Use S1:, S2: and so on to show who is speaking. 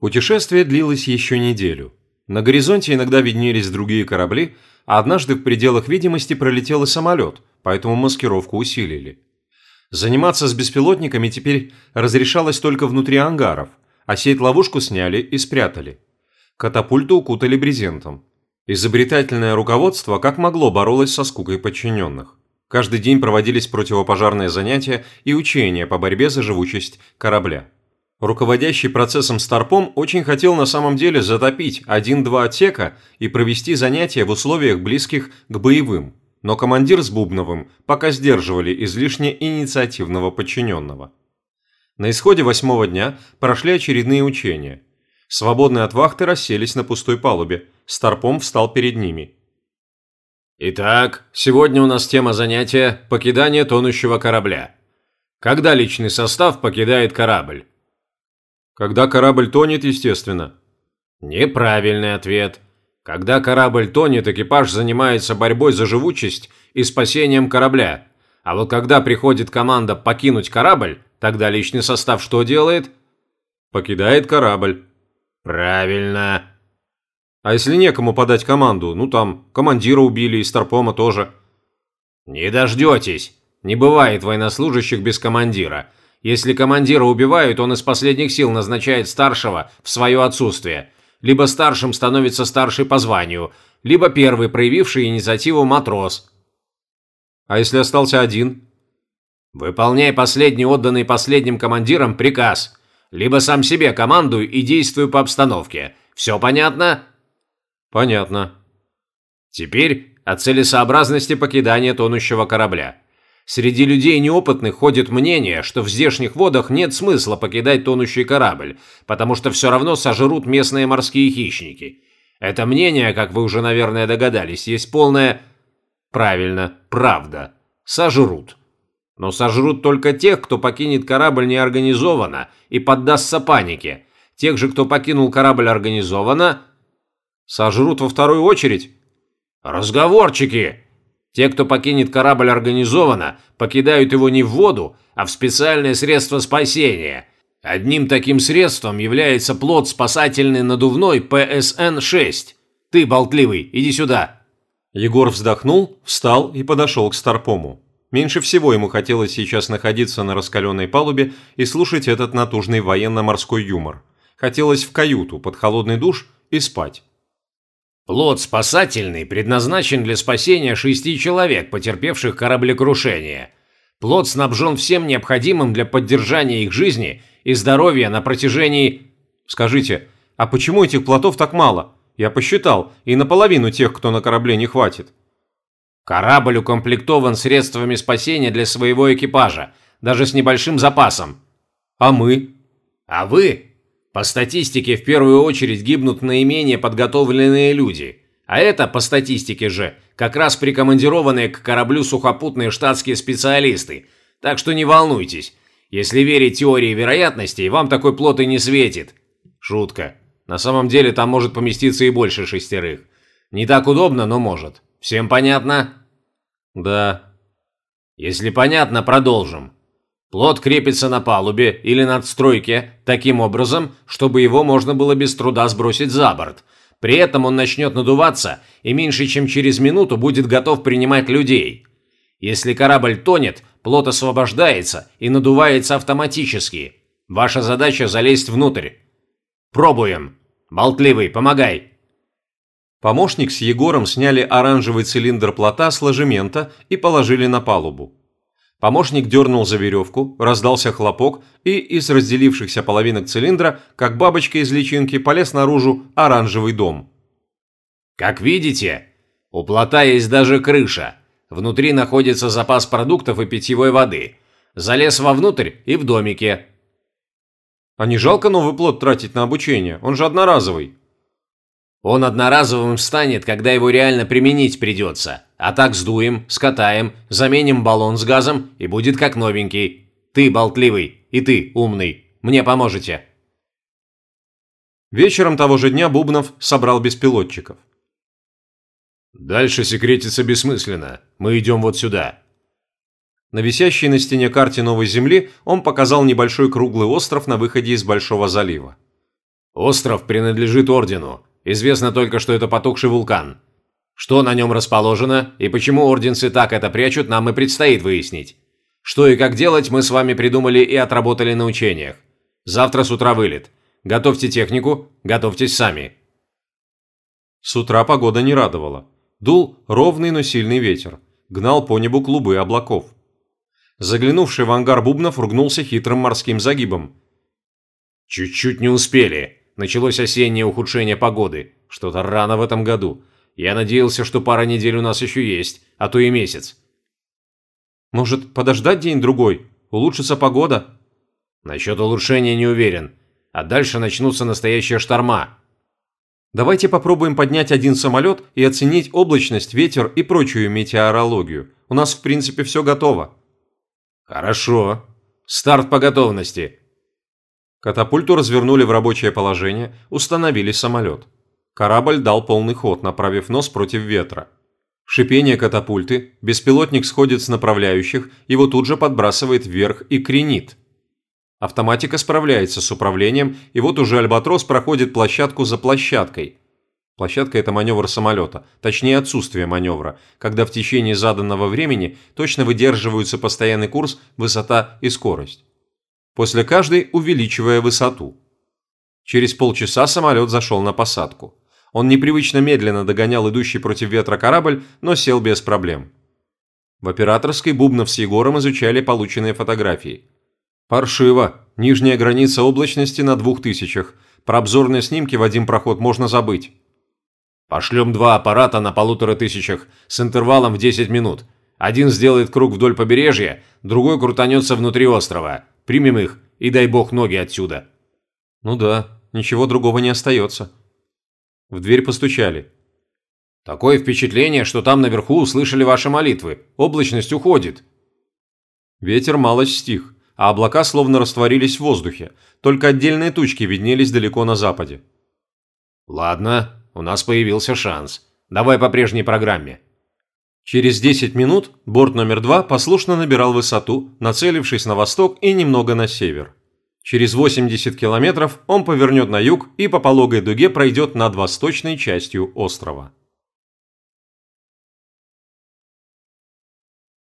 S1: Путешествие длилось еще неделю. На горизонте иногда виднелись другие корабли, а однажды в пределах видимости пролетел и самолет, поэтому маскировку усилили. Заниматься с беспилотниками теперь разрешалось только внутри ангаров, а сеть-ловушку сняли и спрятали. Катапульту укутали брезентом. Изобретательное руководство как могло боролось со скукой подчиненных. Каждый день проводились противопожарные занятия и учения по борьбе за живучесть корабля. Руководящий процессом Старпом очень хотел на самом деле затопить один-два отсека и провести занятия в условиях близких к боевым, но командир с Бубновым пока сдерживали излишне инициативного подчиненного. На исходе восьмого дня прошли очередные учения. Свободные от вахты расселись на пустой палубе, Старпом встал перед ними.
S2: Итак, сегодня у нас тема занятия – покидание тонущего корабля. Когда личный состав покидает корабль?
S1: Когда корабль тонет, естественно.
S2: Неправильный ответ. Когда корабль тонет, экипаж занимается борьбой за живучесть и спасением корабля. А вот когда приходит команда покинуть корабль, тогда личный состав что делает?
S1: Покидает корабль.
S2: Правильно.
S1: А если некому подать команду? Ну там, командира убили, и Старпома тоже.
S2: Не дождетесь. Не бывает военнослужащих без командира. Если командира убивают, он из последних сил назначает старшего в свое отсутствие. Либо старшим становится старший по званию, либо первый проявивший инициативу матрос.
S1: А если остался один?
S2: Выполняй последний отданный последним командиром приказ. Либо сам себе командуй и действуй по обстановке. Все понятно?
S1: Понятно.
S2: Теперь о целесообразности покидания тонущего корабля. Среди людей неопытных ходит мнение, что в здешних водах нет смысла покидать тонущий корабль, потому что все равно сожрут местные морские хищники. Это мнение, как вы уже, наверное, догадались, есть полное... Правильно, правда. Сожрут. Но сожрут только тех, кто покинет корабль неорганизованно и поддастся панике. Тех же, кто покинул корабль организованно...
S1: Сожрут во вторую очередь?
S2: Разговорчики! Те, кто покинет корабль организованно, покидают его не в воду, а в специальное средство спасения. Одним таким средством является плод спасательный надувной ПСН-6. Ты, болтливый, иди сюда.
S1: Егор вздохнул, встал и подошел к Старпому. Меньше всего ему хотелось сейчас находиться на раскаленной палубе и слушать этот натужный военно-морской юмор. Хотелось в каюту под холодный душ и спать.
S2: Плод спасательный предназначен для спасения шести человек, потерпевших кораблекрушение. Плод снабжен всем необходимым для поддержания их жизни и здоровья на протяжении...
S1: Скажите, а почему этих плотов так мало? Я посчитал, и наполовину тех, кто на корабле, не хватит.
S2: Корабль укомплектован средствами спасения для своего экипажа, даже с небольшим запасом.
S1: А мы?
S2: А вы по статистике, в первую очередь гибнут наименее подготовленные люди. А это, по статистике же, как раз прикомандированные к кораблю сухопутные штатские специалисты. Так что не волнуйтесь. Если верить теории вероятностей, вам такой плод и не светит. Шутка. На самом деле там может поместиться и больше шестерых. Не так удобно, но может. Всем понятно?
S1: Да.
S2: Если понятно, продолжим. Плот крепится на палубе или надстройке таким образом, чтобы его можно было без труда сбросить за борт. При этом он начнет надуваться и меньше чем через минуту будет готов принимать людей. Если корабль тонет, плот освобождается и надувается автоматически. Ваша задача залезть внутрь. Пробуем. Болтливый, помогай.
S1: Помощник с Егором сняли оранжевый цилиндр плота с ложемента и положили на палубу. Помощник дернул за веревку, раздался хлопок, и из разделившихся половинок цилиндра, как бабочка из личинки, полез наружу оранжевый дом.
S2: «Как видите, у плота есть даже крыша. Внутри находится запас продуктов и питьевой воды. Залез вовнутрь и в домике».
S1: «А не жалко новый плод тратить на обучение? Он же одноразовый».
S2: Он одноразовым станет, когда его реально применить придется. А так сдуем, скатаем, заменим баллон с газом и будет как новенький. Ты болтливый и ты умный. Мне поможете.
S1: Вечером того же дня Бубнов собрал беспилотчиков.
S2: Дальше секретиться бессмысленно. Мы идем вот сюда.
S1: На висящей на стене карте Новой Земли он показал небольшой круглый остров на выходе из Большого залива.
S2: Остров принадлежит Ордену. Известно только, что это потухший вулкан. Что на нем расположено и почему орденцы так это прячут, нам и предстоит выяснить. Что и как делать, мы с вами придумали и отработали на учениях. Завтра с утра вылет. Готовьте технику, готовьтесь сами.
S1: С утра погода не радовала. Дул ровный, но сильный ветер. Гнал по небу клубы облаков. Заглянувший в ангар Бубнов ругнулся хитрым морским загибом.
S2: «Чуть-чуть не успели. Началось осеннее ухудшение погоды. Что-то рано в этом году. Я надеялся, что пара недель у нас еще есть, а то и месяц».
S1: «Может, подождать день-другой? Улучшится погода?»
S2: «Насчет улучшения не уверен. А дальше начнутся настоящие шторма».
S1: «Давайте попробуем поднять один самолет и оценить облачность, ветер и прочую метеорологию. У нас, в принципе, все готово».
S2: «Хорошо. Старт по готовности.
S1: Катапульту развернули в рабочее положение, установили самолет. Корабль дал полный ход, направив нос против ветра. Шипение катапульты, беспилотник сходит с направляющих, его тут же подбрасывает вверх и кренит. Автоматика справляется с управлением, и вот уже Альбатрос проходит площадку за площадкой. Площадка – это маневр самолета, точнее отсутствие маневра, когда в течение заданного времени точно выдерживаются постоянный курс, высота и скорость после каждой увеличивая высоту. Через полчаса самолет зашел на посадку. Он непривычно медленно догонял идущий против ветра корабль, но сел без проблем. В операторской Бубнов с Егором изучали полученные фотографии. Паршиво. Нижняя граница облачности на двух тысячах. Про обзорные снимки в один проход можно забыть.
S2: Пошлем два аппарата на полутора тысячах с интервалом в 10 минут. Один сделает круг вдоль побережья, другой крутанется внутри острова. Примем их, и дай бог ноги отсюда».
S1: «Ну да, ничего другого не остается». В дверь постучали.
S2: «Такое впечатление, что там наверху услышали ваши молитвы. Облачность уходит».
S1: Ветер малость стих, а облака словно растворились в воздухе, только отдельные тучки виднелись далеко на западе.
S2: «Ладно, у нас появился шанс. Давай по прежней программе».
S1: Через 10 минут борт номер 2 послушно набирал высоту, нацелившись на восток и немного на север. Через 80 километров он повернет на юг и по пологой дуге пройдет над восточной частью острова.